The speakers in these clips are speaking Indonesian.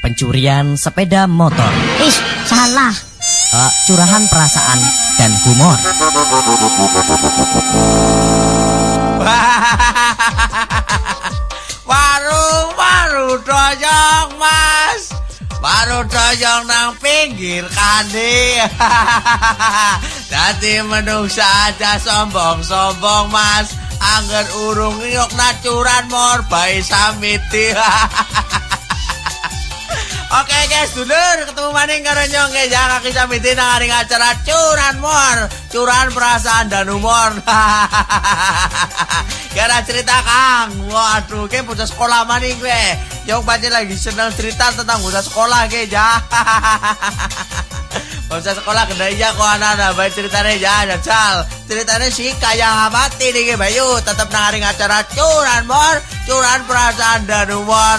pencurian sepeda motor, Ih, salah. eh, curahan perasaan dan humor. Warung baru doyong mas. Baru doyong nang pinggir kali. Dadi menungsa aja sombong-sombong mas. Angger urung ngiyok nacuran mor bayi samiti Oke guys, dulur ketemu maning karo nyong guys ya kaki samiti nang acara curan mor, curan perasaan dan humor. Gara cerita Kang, waduh, kayak bocah sekolah maning gue. Nyong pancen lagi seneng cerita tentang bocah sekolah guys ya. Bocah sekolah kena iya kok anak-anak baik ceritanya ya jajal Ceritanya sih kayak mati nih Bayu. Tetap nang aring acara curan mor. Curan perasaan dan humor.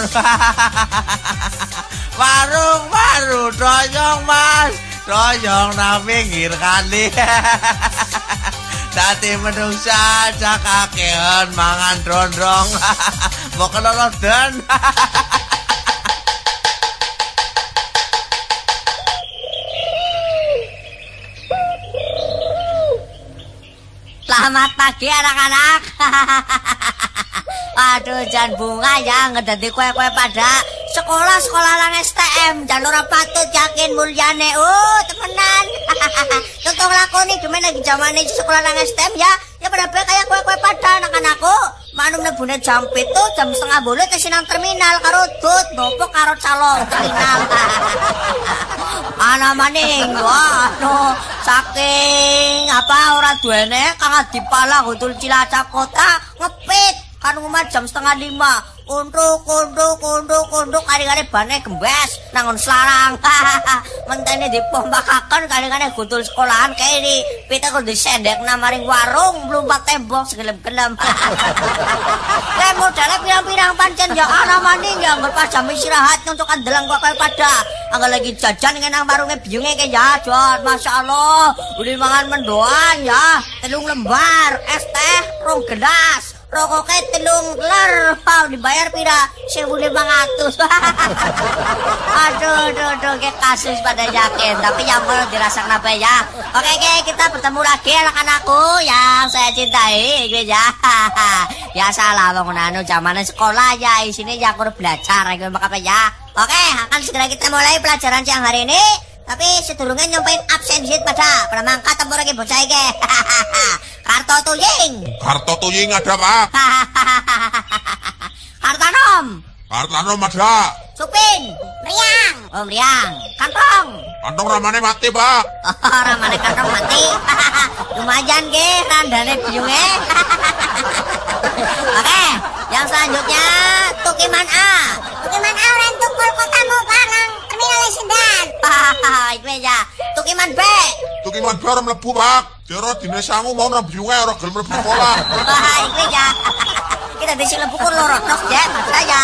Warung baru doyong mas. Doyong nang pinggir kali. Dati menungsa aja kakean mangan drondrong Mau kelolodan Selamat pagi anak-anak. Waduh, jan bunga ya ngedadi kue-kue pada sekolah-sekolah lang STM. Jalur patut yakin mulyane. Oh, temenan. Contoh lakoni gimana lagi ini sekolah lang STM ya. Ya pada kayak kue-kue pada anak-anakku. Manum nebune jam itu jam setengah boleh ke sinang terminal karo dut nopo karo calon terminal. Ana maning wah no saking apa ora duwene kang dipala gutul Cilacap kota ngepit kan umat jam setengah lima Kunduk, kunduk, kunduk, kunduk, kali-kali bane gembes, nangon selarang. Mentene dipompakaken kali-kali gudul sekolahan kayak ini. Pita kudu disendek namaring warung, belum tembok segelem-gelem. Kayak modalnya pirang-pirang pancen ya ana maning ya ngger jam istirahat untuk kandelang kok kaya pada. Angga lagi jajan nang warungnya biungnya kayak ya, Jon. Masya Allah, udah mangan mendoan ya. Telung lembar, es teh, rong gelas. Rokoknya telung ler pau dibayar pira? Sewu lima ratus aduh aduh aduh kayak kasus pada yakin tapi yang mau dirasa kenapa ya? Oke oke kita bertemu lagi anak-anakku yang saya cintai gitu ya. Ya salah anu zaman sekolah ya di sini ya aku belajar gitu apa ya. Oke akan segera kita mulai pelajaran siang hari ini tapi sedurungnya nyampein absen sheet pada pada mangkat tempur lagi bocah iki. Karto tuying. Karto tuying ada pak Hartanom Kartano ada. Supin. Meriang. Oh meriang. Kantong. Kantong ramane mati pak. Oh ramane kantong mati. Lumayan ge Randane biungnya Oke Yang selanjutnya Tukiman A. Tukiman A Itu aja Tukiman B Tukiman B orang mlebu pak Jero dine sangu mau nang biunge ora gelem mlebu sekolah Wah, itu ya. Kita di sini buku lorot nos ya, makanya.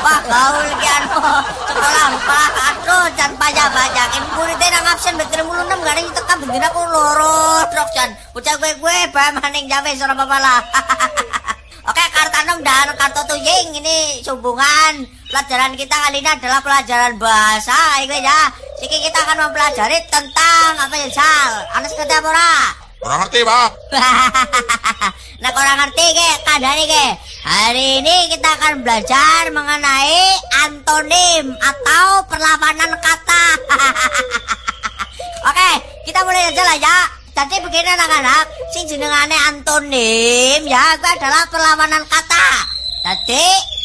Wah, gaul ki anu sekolah sekolah aduh jan. Ibu muridnya nang absen betul mulu enam gak ada tekan begini aku lorot rok jan. Ucap gue gue bah maning jawe suara papala. Oke, kartanong dan kartu tuying ini hubungan pelajaran kita kali ini adalah pelajaran bahasa, itu ya. Siki kita akan mempelajari tentang apa ya, Sal? Anas kata apa ora? Orang ngerti pak. Nah kurang ngerti ke kadang ke hari ini kita akan belajar mengenai antonim atau perlawanan kata. Oke kita mulai aja lah ya. Jadi begini anak-anak. Sing jenengane antonim ya itu adalah perlawanan kata. Jadi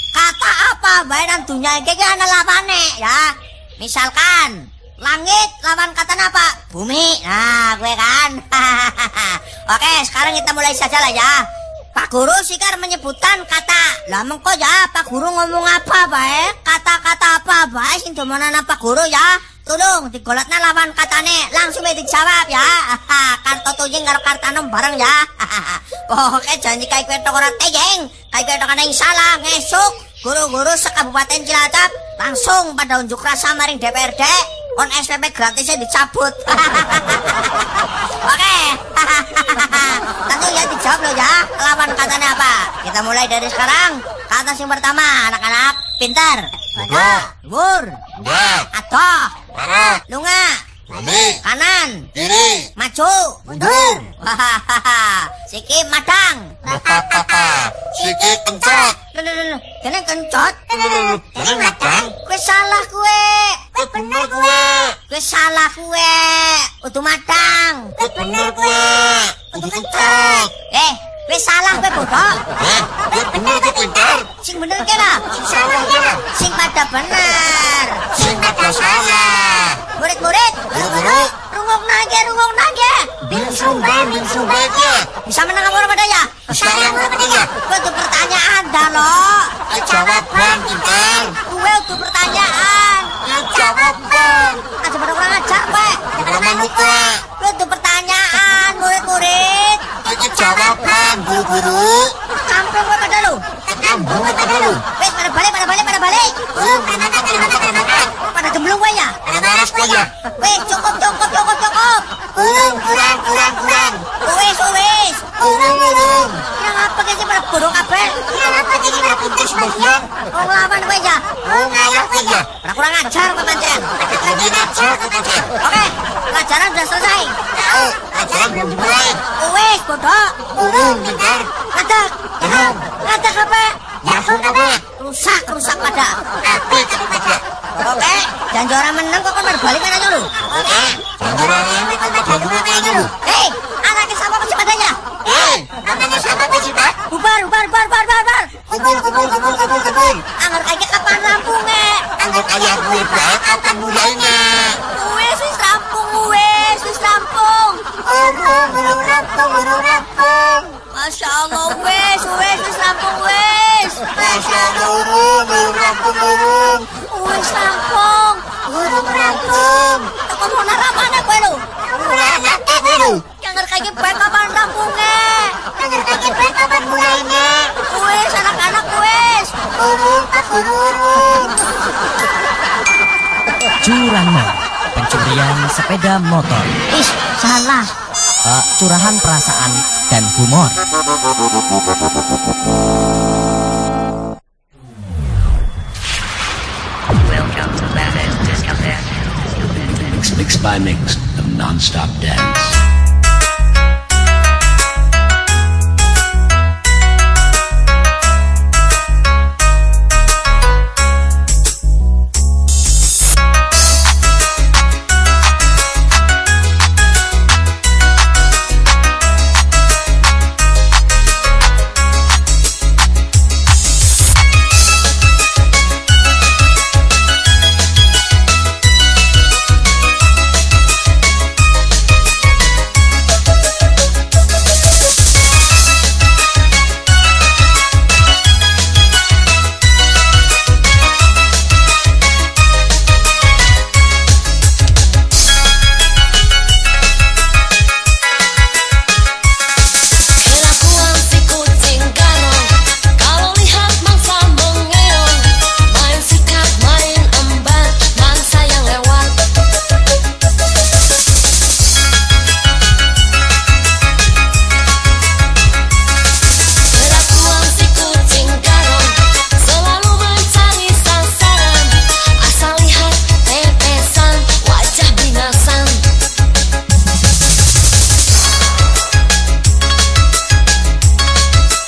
apa bayaran dunia ini ana lawane ya misalkan Langit lawan kata apa? Bumi. Nah, gue kan. Oke, sekarang kita mulai saja lah ya. Pak Guru Sikar menyebutkan kata. Lah mengko ya, Pak Guru ngomong apa baik? Kata-kata apa baik sing domanan Pak Guru ya? Tolong digolatna lawan katane langsung dijawab ya. Karto tuyeng karo kartanom bareng ya. Pokoknya janji kayak kue tok ora teyeng, kayak kue tok salah ngesuk. Guru-guru sekabupaten Cilacap langsung pada unjuk rasa maring DPRD on SPP gratisnya dicabut. Oke. Tentu ya dijawab lo ya. Lawan katanya apa? Kita mulai dari sekarang. Kata yang pertama, anak-anak pintar. Bada. Dhuwur. Mbak. Adoh. Parah. Lunga. Balik. Kanan. Kiri. Maju. Mundur. Wahahaha. Siki madang. Hahaha. Sikit kencot. Kene kencot. Ini matang. Kowe salah kowe. Kau bener gue. Kowe salah kowe. Udu madang. Kau bener gue. Udah kencot. Eh, kowe salah kowe bodoh. Eh, kau bener kau pintar. Sing bener kira. Salah ya. Sing pada bener. Sing ada salah. Murid-murid, Guru-guru. rungok nage, rungok nage. Bingsum bang, bingsum baiknya. Bisa menang apa pada ya? Sekarang apa ya? Kowe tuh pertanyaan dah lo. Eh, jawab bang, pintar. Kowe tuh pertanyaan. Eh, jawab bang. Aja pada kurang ajar kowe. Jangan manuk gue. Tuh pertanyaan, murid-murid. Eh, jawab bang, guru-guru. Kampung kowe pada lu. Kamu apa dulu? Wes pada balik, pada balik, pada balik. Oh, kenapa, kenapa, kenapa? Pada gemblung kowe ya. Kenapa harus gue ya? Wes cukup, cukup, cukup, cukup. Kurang, kurang, kurang, kurang. Wes, wes. Kurang, kurang. Yang pada bodoh kabeh? Kenapa jadi nggak pintar sebagian? Wong lawan kowe ya. Oh, ngalah gue ya. Pada kurang ajar kowe pancen. Lebih aja kepada. Oke, pelajaran sudah selesai. Oh, ajaran belum dimulai. Wes, bodoh. Kurang, pintar. Ngadak. Kurang. Ngadak apa? Masuk apa? Rusak, rusak pada. Apa kepada? Oke, jangan menang kok kan pada balik aja dulu. Oke. Jangan ini kan pada dulu aja dulu. Hei, anaknya siapa sih padanya? Hei, namanya siapa kok sih, Pak? Bubar, bubar, bubar, bubar, bubar, bubar. Kubur, kubur, kubur, kubur, kubur. Angger kayak kapan rampungnya? Anggap ayah gue Pak, kapan mulainya? Wes, wis rampung, wes, wis rampung. Urung, urung rampung, urung rampung. Masya Allah, wes, wes, wis rampung, wes. Masya Allah, urung, urung rampung, urung. Wes rampung. Urung rampung. Kok mau narap mana gue lu? Urung apa dulu? Angger kayak baik kapan rampungnya? Anggap ayah gue kapan mulainya? Wes, anak-anak, wes. Urung, urung, urung. Curanmor, pencurian sepeda motor. Ih, salah. Eh, curahan perasaan dan humor. Mix by mix of non-stop dance.